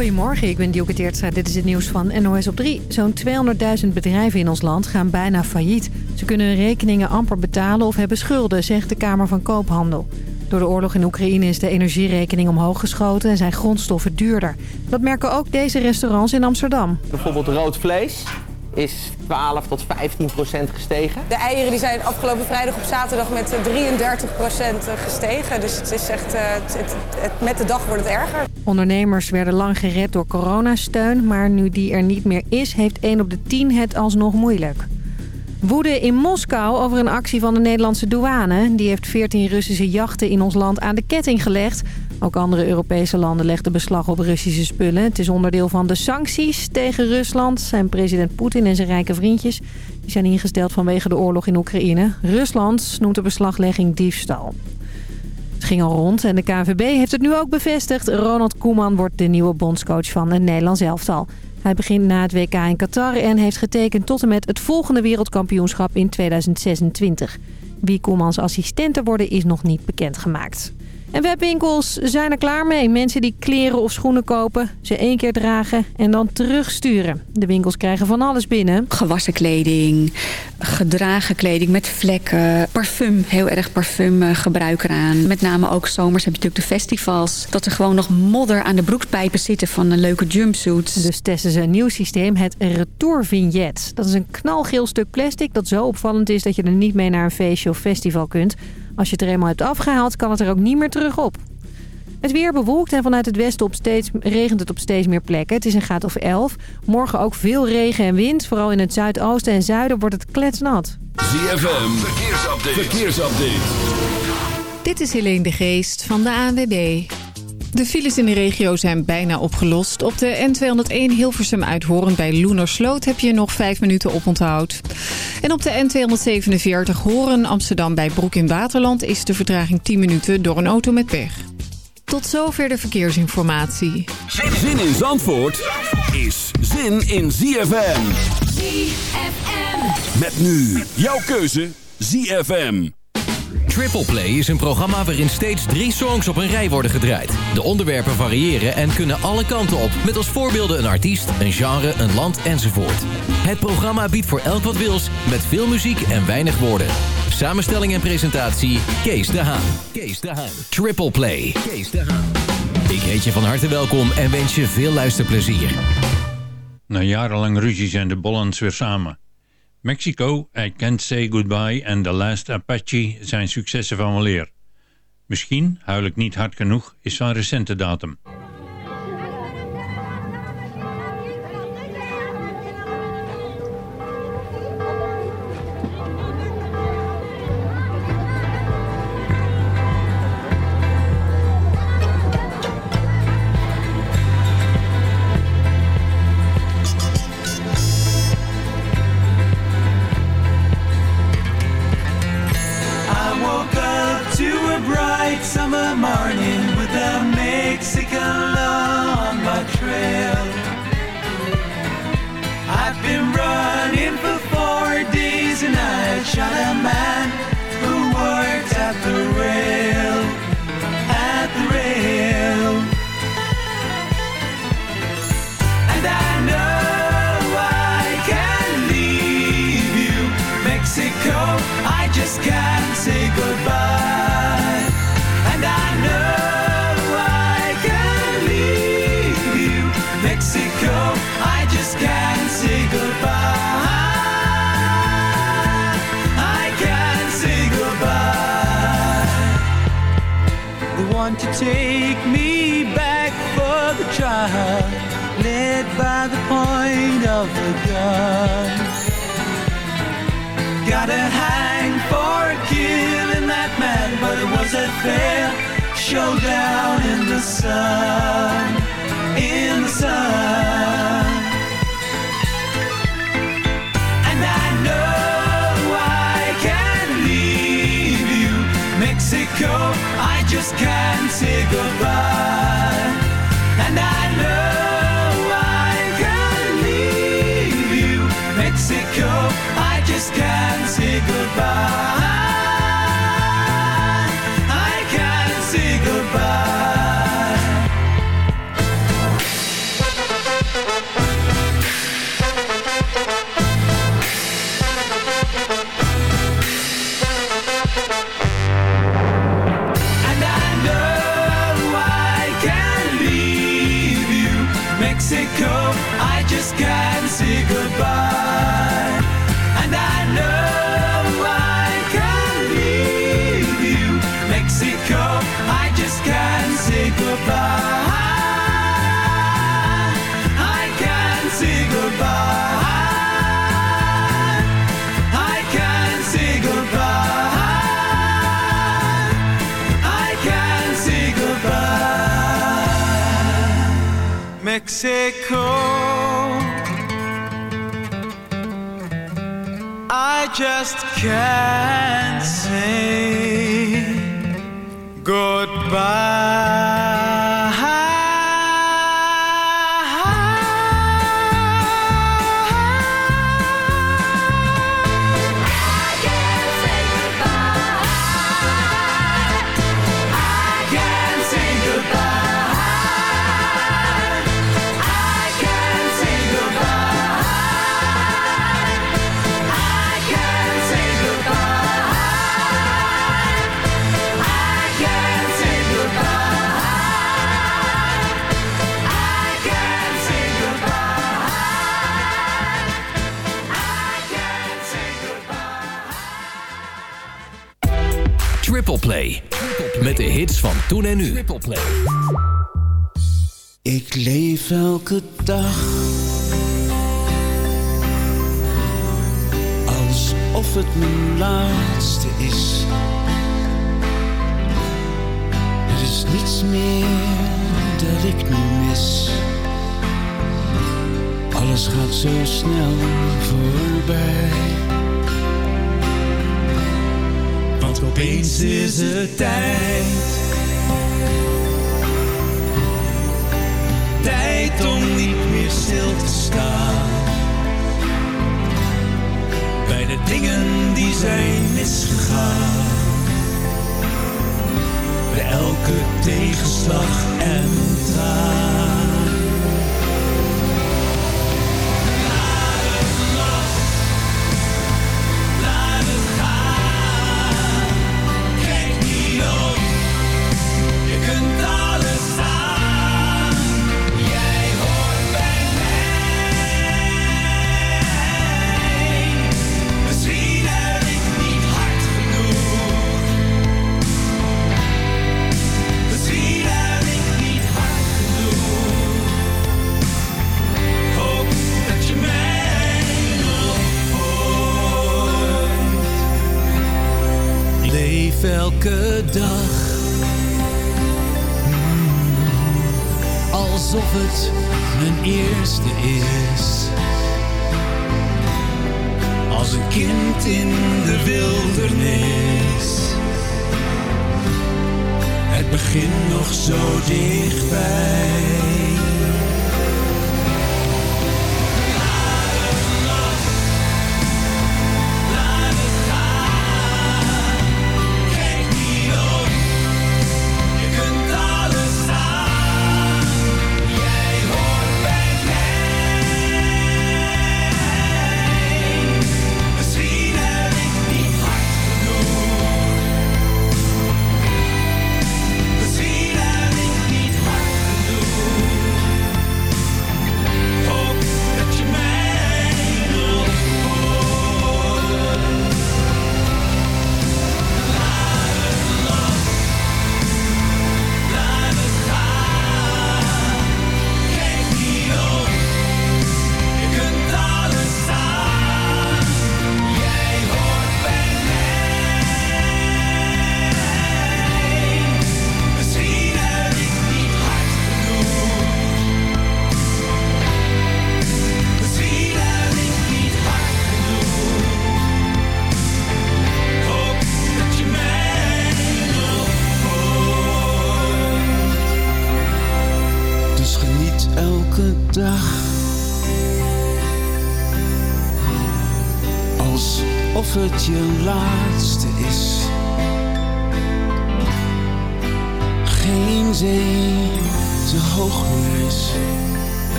Goedemorgen, ik ben Dielke Teertstra. Dit is het nieuws van NOS op 3. Zo'n 200.000 bedrijven in ons land gaan bijna failliet. Ze kunnen hun rekeningen amper betalen of hebben schulden, zegt de Kamer van Koophandel. Door de oorlog in Oekraïne is de energierekening omhoog geschoten en zijn grondstoffen duurder. Dat merken ook deze restaurants in Amsterdam. Bijvoorbeeld rood vlees is 12 tot 15 procent gestegen. De eieren die zijn afgelopen vrijdag op zaterdag met 33 procent gestegen. Dus het is echt, uh, het, het, met de dag wordt het erger. Ondernemers werden lang gered door coronasteun, maar nu die er niet meer is, heeft 1 op de 10 het alsnog moeilijk. Woede in Moskou over een actie van de Nederlandse douane. Die heeft 14 Russische jachten in ons land aan de ketting gelegd. Ook andere Europese landen legden beslag op Russische spullen. Het is onderdeel van de sancties tegen Rusland. Zijn president Poetin en zijn rijke vriendjes die zijn ingesteld vanwege de oorlog in Oekraïne. Rusland noemt de beslaglegging diefstal. Het ging al rond en de KNVB heeft het nu ook bevestigd. Ronald Koeman wordt de nieuwe bondscoach van het Nederlands elftal. Hij begint na het WK in Qatar en heeft getekend tot en met het volgende wereldkampioenschap in 2026. Wie Koemans assistenten worden is nog niet bekendgemaakt. En webwinkels zijn er klaar mee. Mensen die kleren of schoenen kopen, ze één keer dragen en dan terugsturen. De winkels krijgen van alles binnen. Gewassen kleding, gedragen kleding met vlekken, parfum, heel erg parfumgebruik eraan. Met name ook zomers heb je natuurlijk de festivals. Dat er gewoon nog modder aan de broekspijpen zitten van een leuke jumpsuit. Dus testen ze een nieuw systeem, het Retour-vignet. Dat is een knalgeel stuk plastic dat zo opvallend is dat je er niet mee naar een feestje of festival kunt. Als je het er eenmaal hebt afgehaald, kan het er ook niet meer terug op. Het weer bewolkt en vanuit het westen op steeds, regent het op steeds meer plekken. Het is een graad of 11. Morgen ook veel regen en wind. Vooral in het zuidoosten en zuiden wordt het kletsnat. ZFM, verkeersupdate. verkeersupdate. Dit is Helene de Geest van de ANWB. De files in de regio zijn bijna opgelost. Op de N201 Hilversum uit Hoorn bij Loenersloot heb je nog 5 minuten op onthoud. En op de N247 Horen Amsterdam bij Broek in Waterland is de vertraging 10 minuten door een auto met pech. Tot zover de verkeersinformatie. Zin in Zandvoort is zin in ZFM. ZFM. Met nu jouw keuze ZFM. Triple Play is een programma waarin steeds drie songs op een rij worden gedraaid. De onderwerpen variëren en kunnen alle kanten op. Met als voorbeelden een artiest, een genre, een land enzovoort. Het programma biedt voor elk wat wils, met veel muziek en weinig woorden. Samenstelling en presentatie, Kees de Haan. Kees de Haan. Triple Play. Kees de Haan. Ik heet je van harte welkom en wens je veel luisterplezier. Na jarenlang ruzie zijn de Bollens weer samen. Mexico, I Can't Say Goodbye en The Last Apache zijn successen van weleer. Misschien, huil ik niet hard genoeg, is van recente datum. Take me back for the trial, led by the point of the gun. Gotta hang for killing that man, but it was a fair showdown in the sun, in the sun. Just can't say goodbye. Mexico. I just can't say goodbye. Toen en nu. Ik leef elke dag. Alsof het mijn laatste is. Er is niets meer dat ik nu mis. Alles gaat zo snel voorbij. Want opeens is het tijd om niet meer stil te staan. Bij de dingen die zijn misgegaan. Bij elke tegenslag en traan.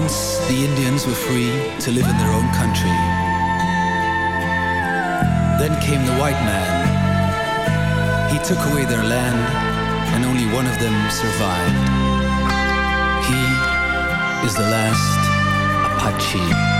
Once the Indians were free to live in their own country. Then came the white man. He took away their land, and only one of them survived. He is the last Apache.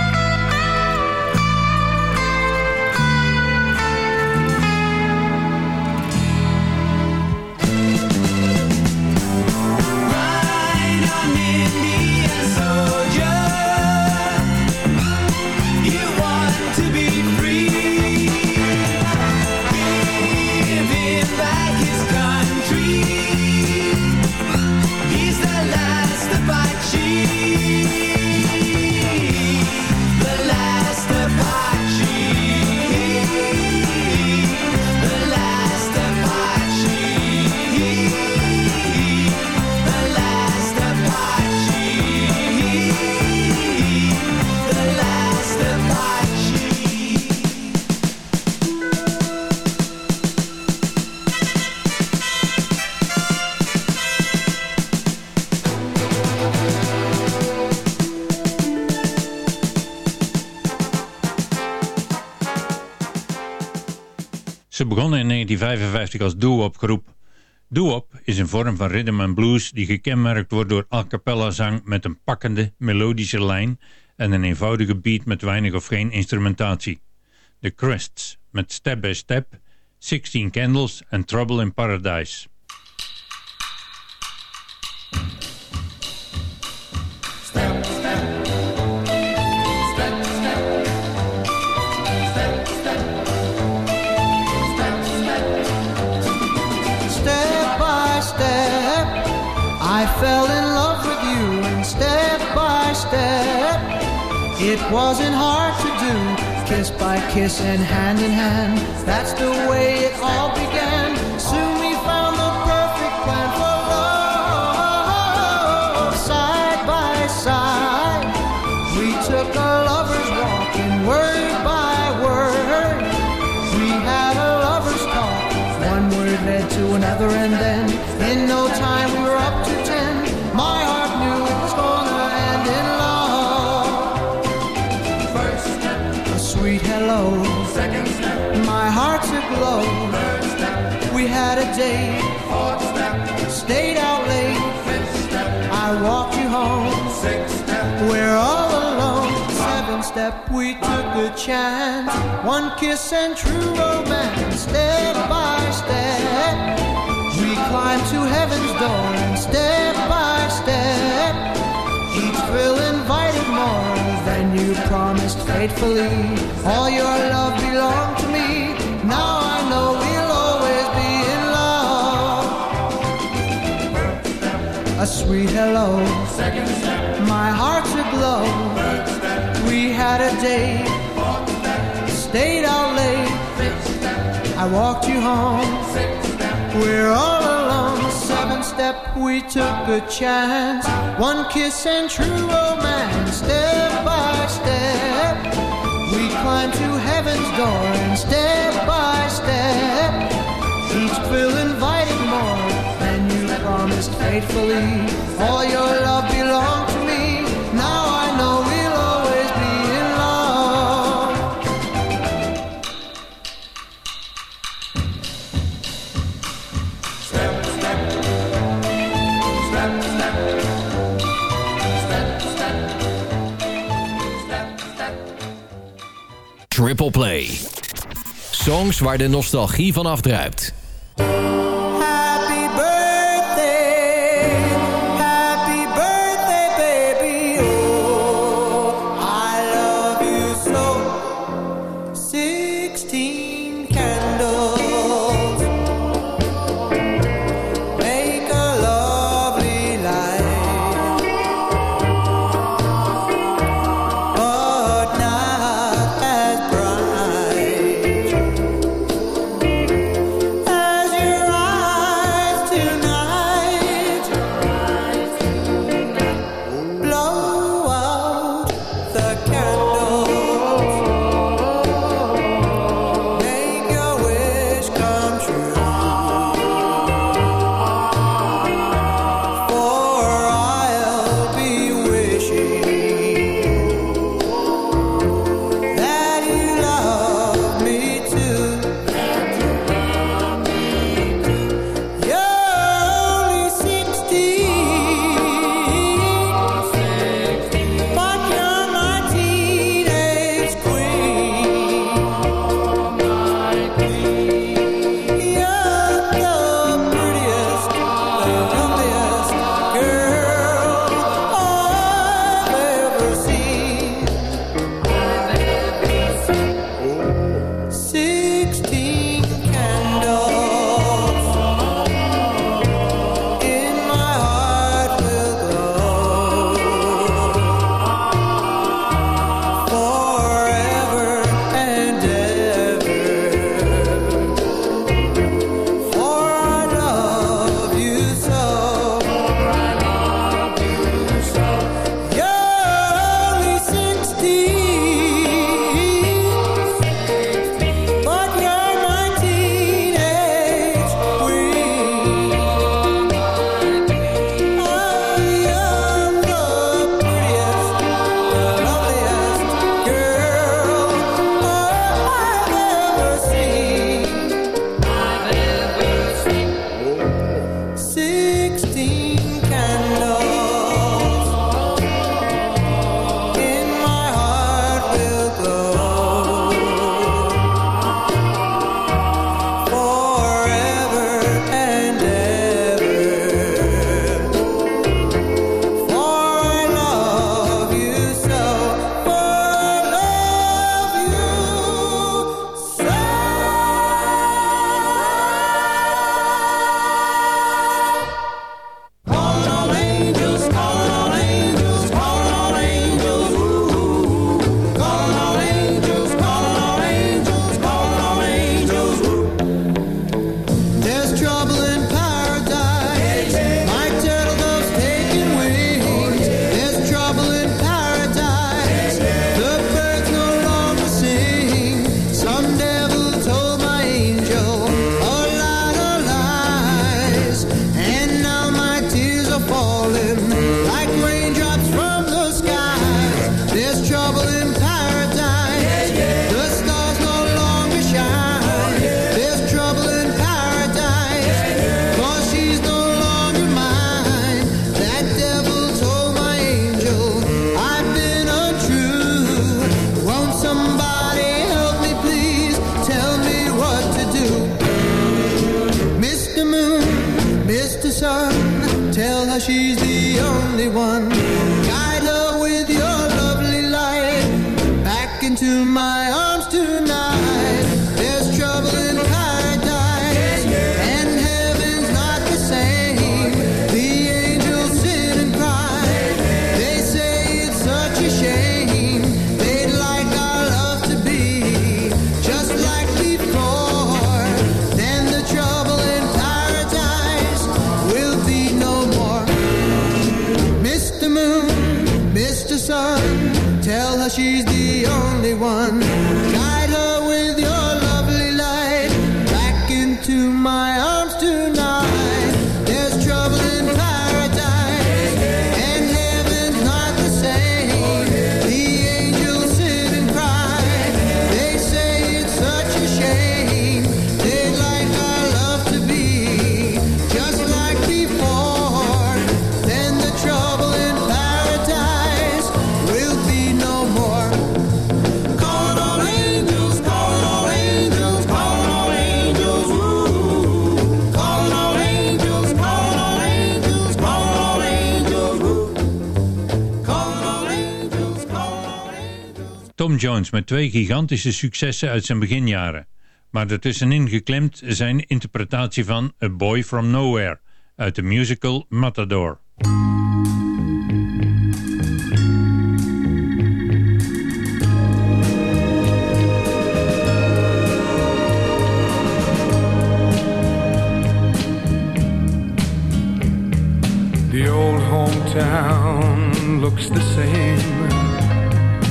1955 als doo-wop groep. Doo-wop is een vorm van rhythm and blues die gekenmerkt wordt door a cappella zang met een pakkende, melodische lijn en een eenvoudige beat met weinig of geen instrumentatie. The Crests met Step by Step, 16 Candles en Trouble in Paradise. It wasn't hard to do. Kiss by kiss and hand in hand, that's the way it all began. Soon we found the perfect plan for love. Side by side, we took a lover's walk, and word by word, we had a lover's talk. One word led to another, and then in no time we were date. Fourth step, stayed out late. Fifth step, I walked you home. Sixth step, we're all alone. Seventh step, we took a chance. One kiss and true romance. Step by step, we climbed to heaven's door. And step by step, each thrill invited more than you promised faithfully. All your love belonged to A sweet hello. Second step. My heart's aglow. Third step. We had a date. Fourth step. Stayed out late. Fifth step. I walked you home. Sixth step. We're all alone. Seventh step. We took a chance. One kiss and true romance. Step by step. We climbed to heaven's door. And step faithfully. All your love belonged to me. Now I know we'll always be in love. Step, step, step, step, step, step, step, step. Triple Play. Songs waar de nostalgie van afdruipt. Tom Jones met twee gigantische successen uit zijn beginjaren. Maar ertussenin geklemd zijn interpretatie van A Boy From Nowhere uit de musical Matador. The old hometown looks the same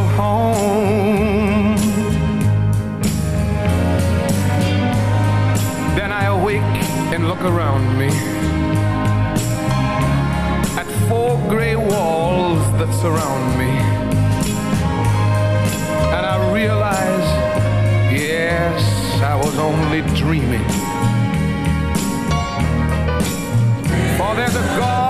Of home. Then I awake and look around me at four gray walls that surround me. And I realize, yes, I was only dreaming. For there's a God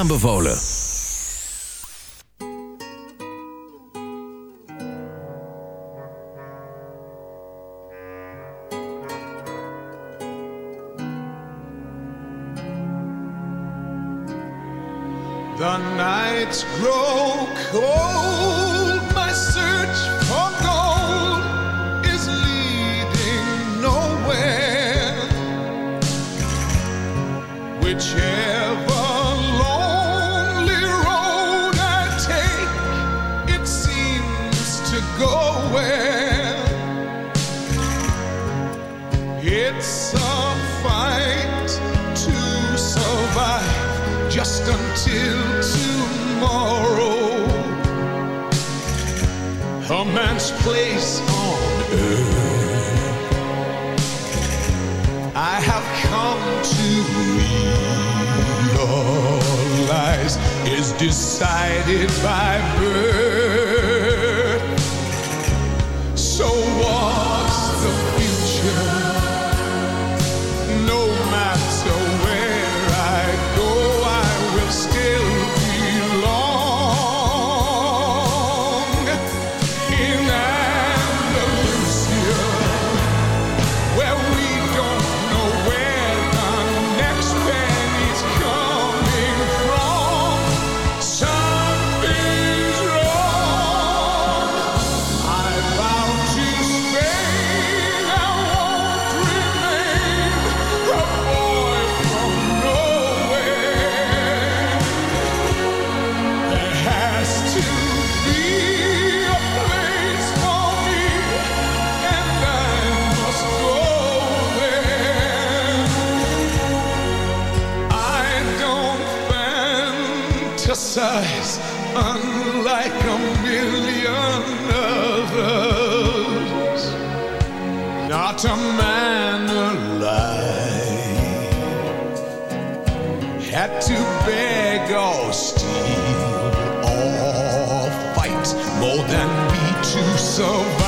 aanbevolen. The nights grow cold, my search for gold is leading nowhere. Whichever until tomorrow. A man's place on earth. I have come to realize is decided by birth. love.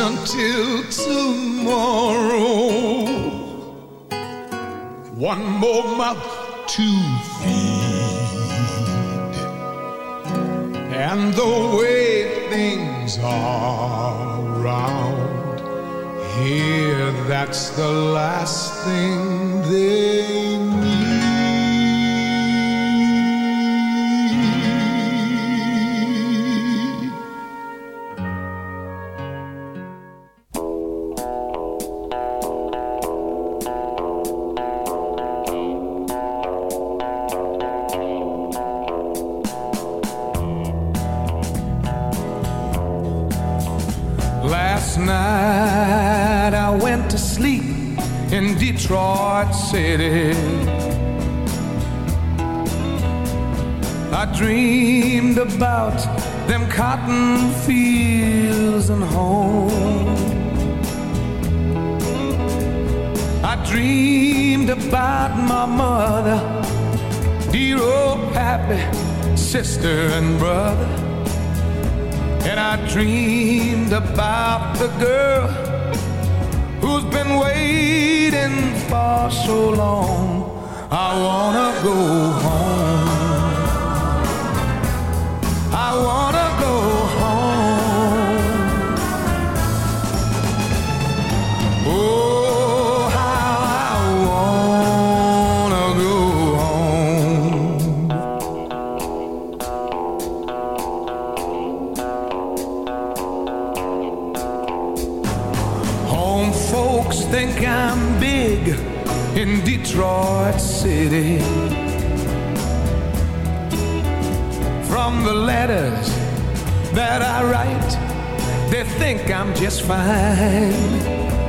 until tomorrow. One more mouth to feed. And the way things are around here, that's the last thing there. I dreamed about them cotton fields and home. I dreamed about my mother, dear old pappy, sister and brother. And I dreamed about the girl who's been waiting for so long. I wanna go home. I wanna Detroit City. From the letters that I write, they think I'm just fine.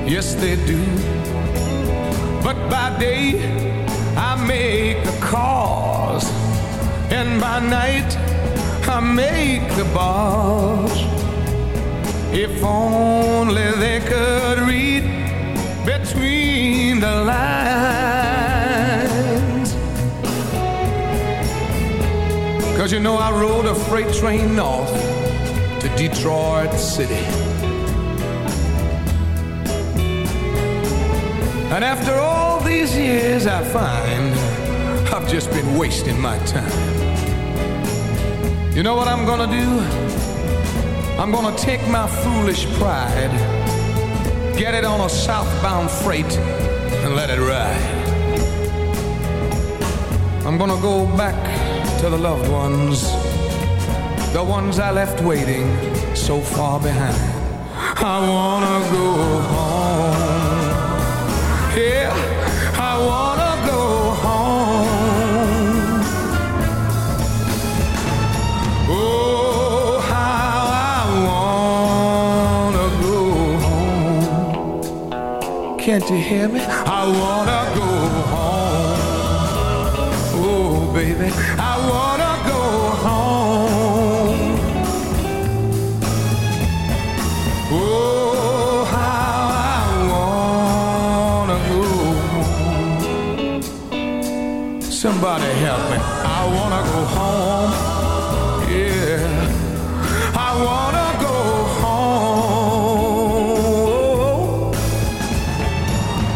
Yes, they do. But by day, I make the calls, and by night, I make the balls. If only they could read between the lines. Cause you know, I rode a freight train north to Detroit City. And after all these years, I find I've just been wasting my time. You know what I'm gonna do? I'm gonna take my foolish pride, get it on a southbound freight, and let it ride. I'm gonna go back to the loved ones, the ones I left waiting so far behind. I wanna go home. Yeah, I wanna go home. Oh, how I wanna go home. Can't you hear me? I wanna go home. Oh, baby, Somebody help me. I wanna go home. Yeah. I wanna go home.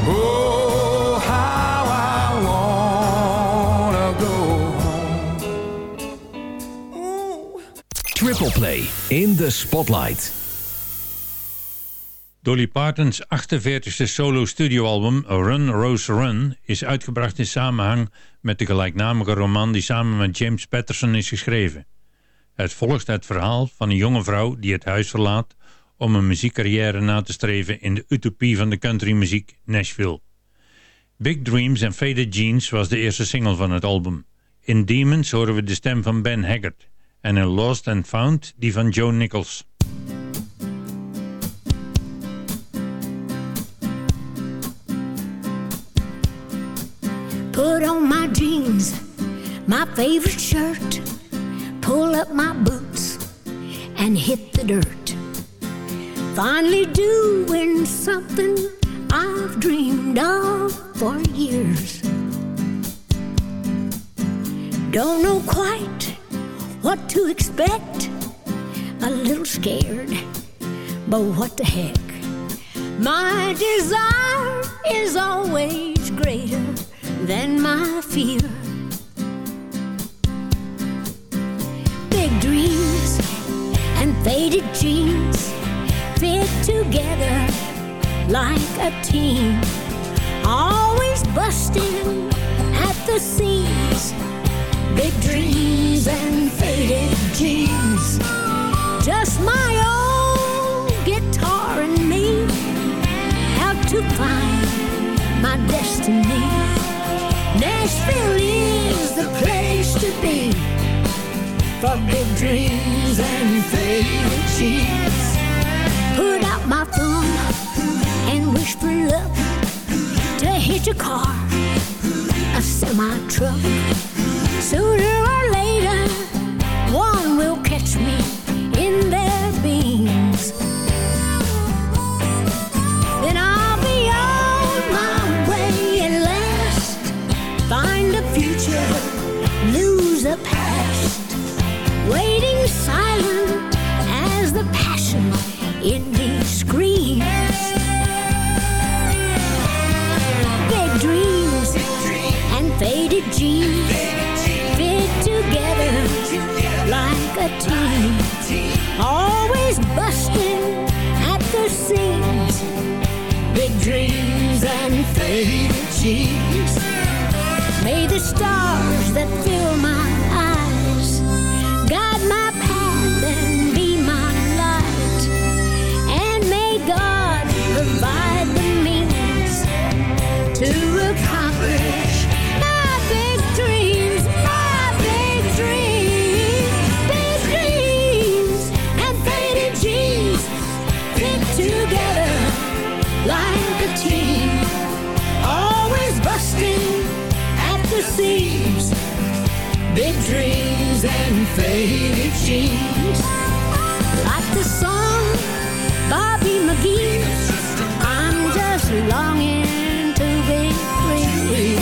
Oh, how I wanna go home. Triple Play in the Spotlight. Dolly Parton's 48e solo studioalbum Run Rose Run is uitgebracht in samenhang met de gelijknamige roman die samen met James Patterson is geschreven. Het volgt het verhaal van een jonge vrouw die het huis verlaat om een muziekcarrière na te streven in de utopie van de countrymuziek Nashville. Big Dreams and Faded Jeans was de eerste single van het album. In Demons horen we de stem van Ben Haggard en in Lost and Found die van Joe Nichols. Put on my jeans, my favorite shirt, pull up my boots, and hit the dirt. Finally doing something I've dreamed of for years. Don't know quite what to expect, a little scared, but what the heck? My desire is always greater than my fear. Big dreams and faded jeans fit together like a team. Always busting at the seams. Big dreams and faded jeans. Just my old guitar and me to find my destiny. Nashville is the place to be for big dreams and faded jeans. Put out my thumb and wish for luck to hit a car, a semi truck. Sooner or later, one will catch me in me screams. Big dreams and faded jeans fit together like a team. Always busting at the seams. Big dreams and faded jeans. May the stars that seas, big dreams and faded jeans. Like the song Bobby McGee, I'm just longing to be free.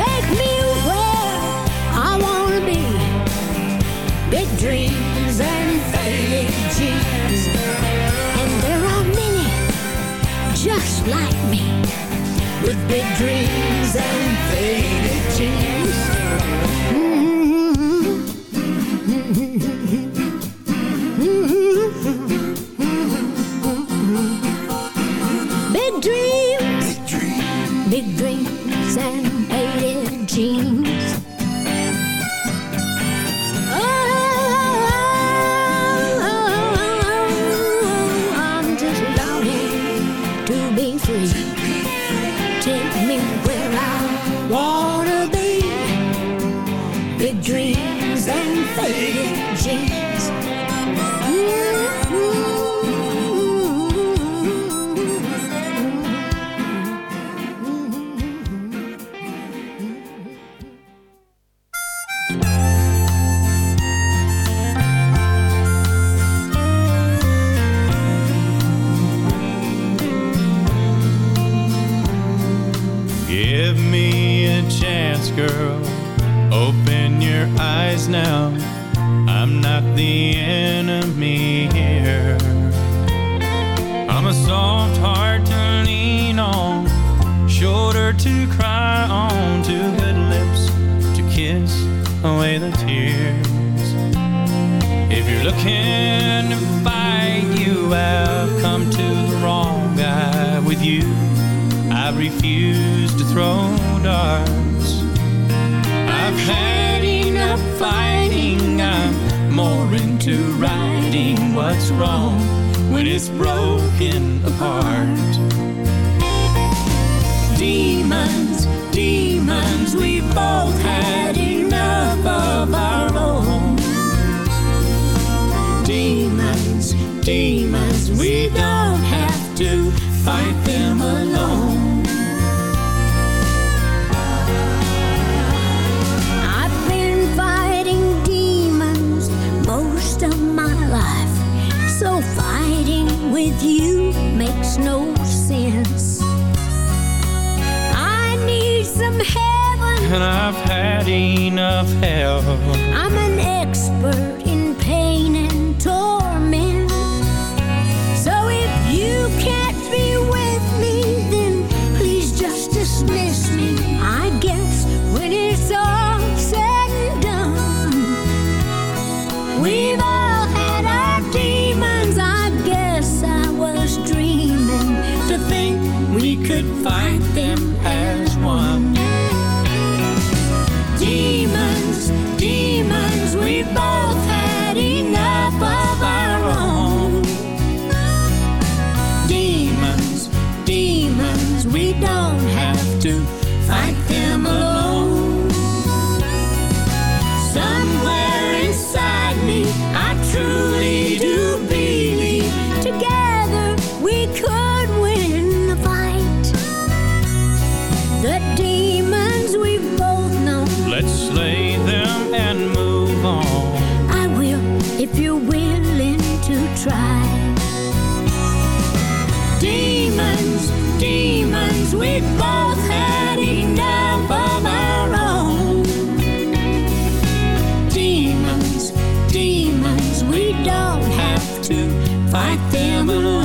Take me where I wanna be, big dreams and faded jeans. And there are many just like me with big dreams and faded jeans. girl. what's wrong when it's broken apart. you makes no sense. I need some heaven. And I've had enough hell. should find coming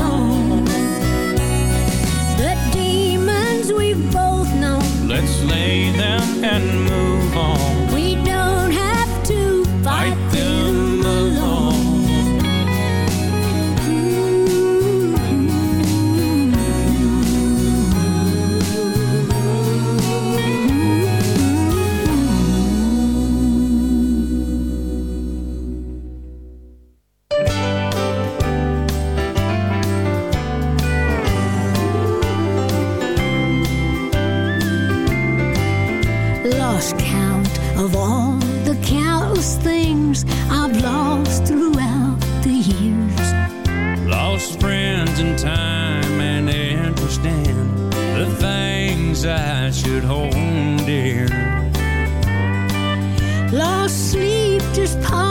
asleep, just pondering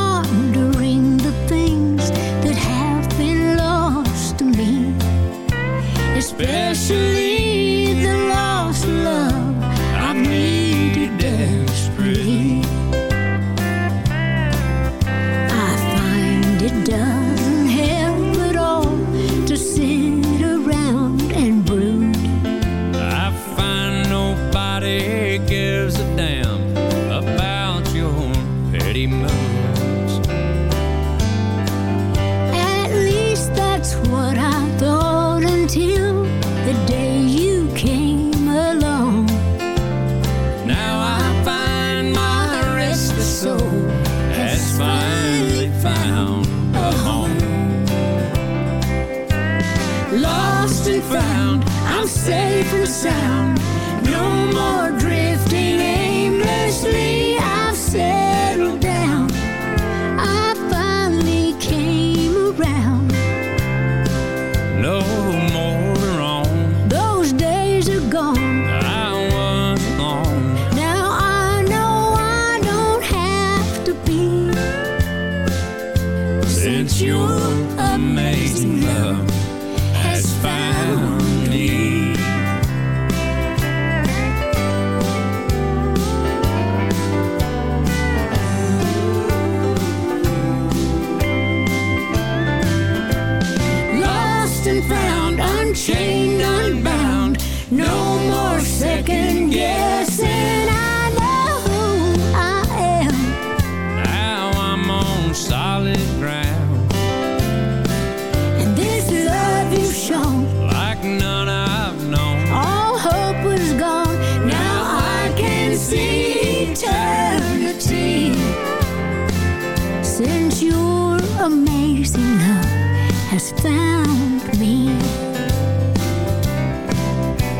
found me.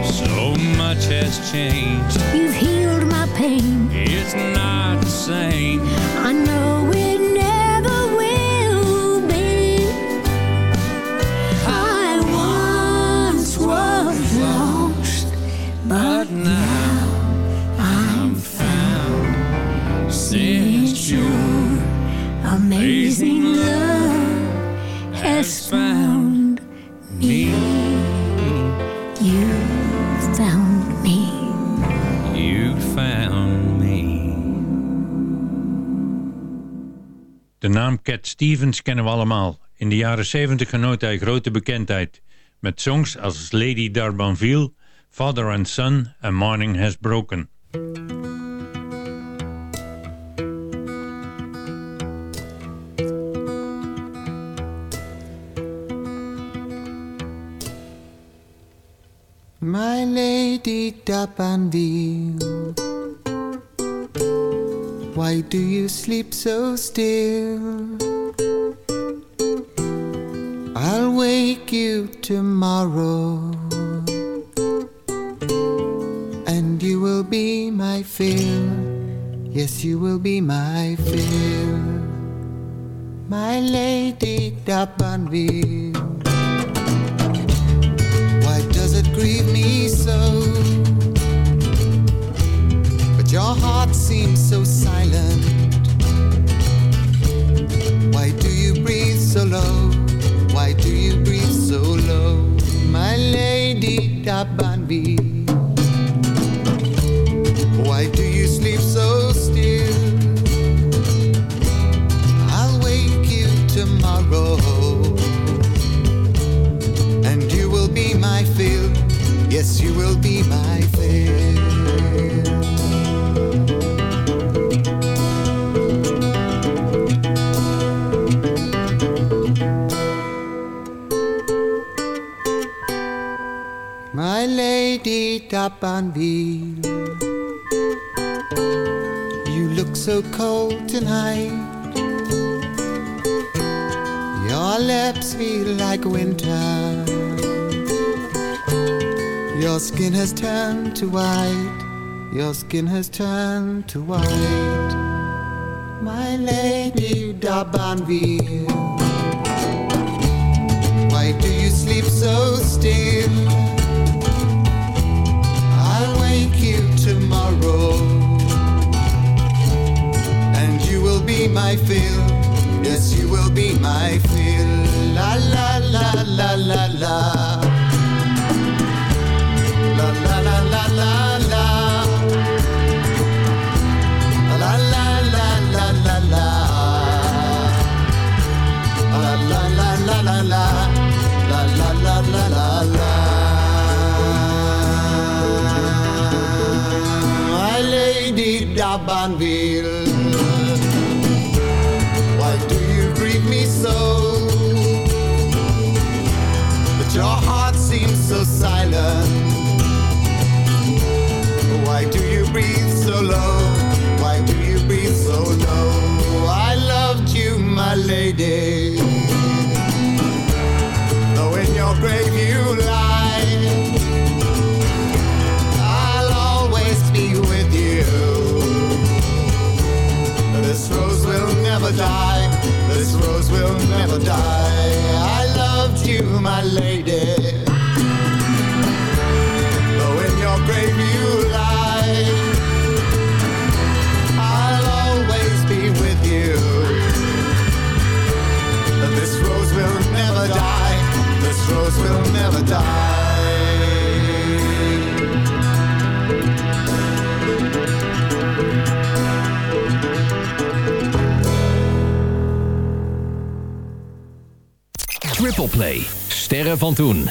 So much has changed. You've healed my pain. It's not the same. Has found me, you found me. You found me. De naam Cat Stevens kennen we allemaal. In de jaren 70 genoot hij grote bekendheid. Met songs als Lady Darbanville, Father and Son en Morning Has Broken. My lady D'Arbanville, why do you sleep so still? I'll wake you tomorrow, and you will be my fill. Yes, you will be my fill. My lady D'Arbanville. Grieve me so? But your heart seems so silent. Why do you breathe so low? Why do you breathe so low? My lady Dabanbi. You will be my fill. My lady D'Arbanville, you look so cold tonight. Your lips feel like winter. Your skin has turned to white. Your skin has turned to white. My lady D'Arbanville, why do you sleep so still? I'll wake you tomorrow, and you will be my fill. Yes, you will be my fill. La la la la la la. La silent. Breathe so low? Why do you breathe so low? I loved you, my lady. Though in your grave you lie, I'll always be with you. This rose will never die. This rose will never die. I loved you, my lady. Triple Play. Sterren van toen.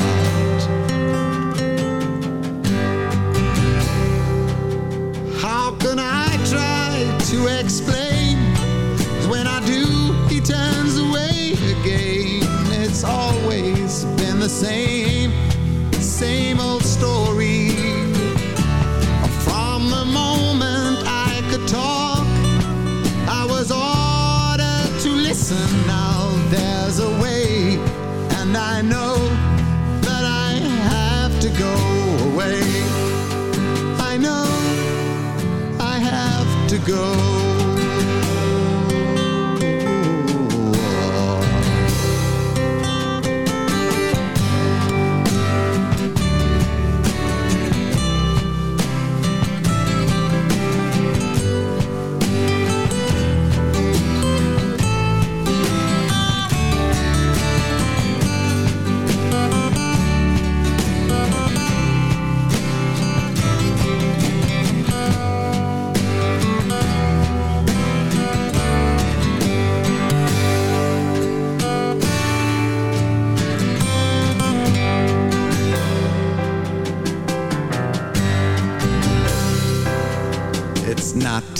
To explain? when I do, he turns away again. It's always been the same, same old story. Go.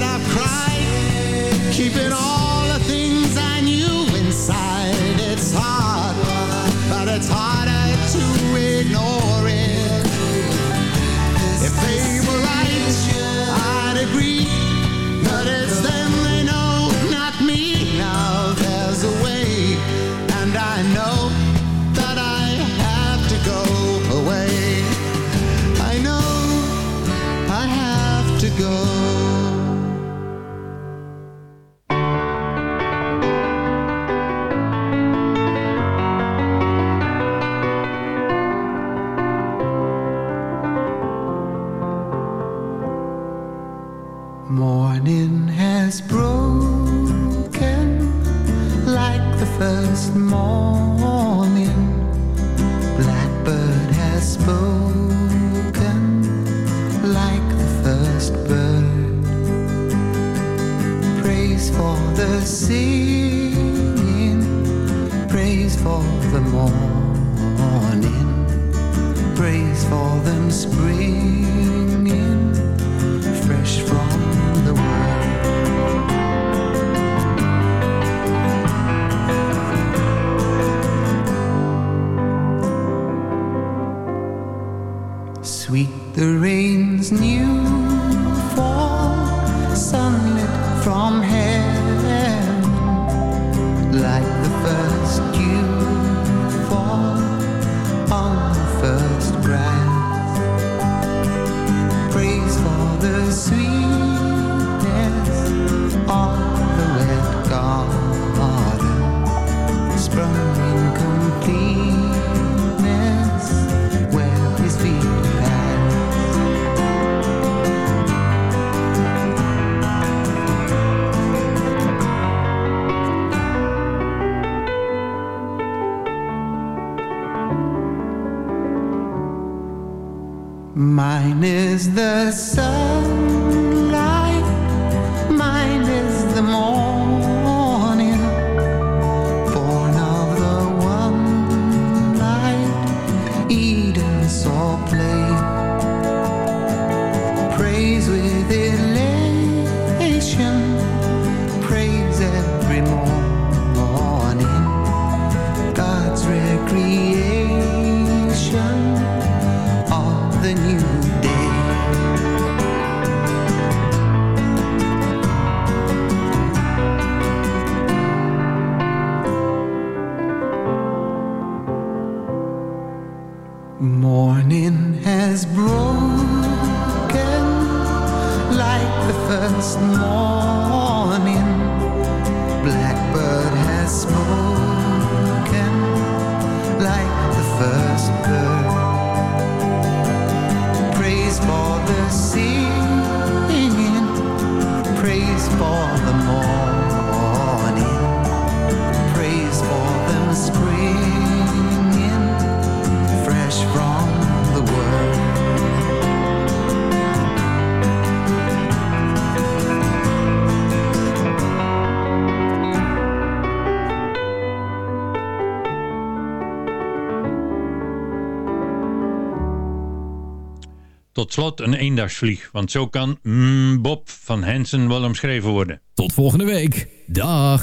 That I've cried, keeping all Tot slot een eendagsvlieg, want zo kan Bob van Hensen wel omschreven worden. Tot volgende week. Dag.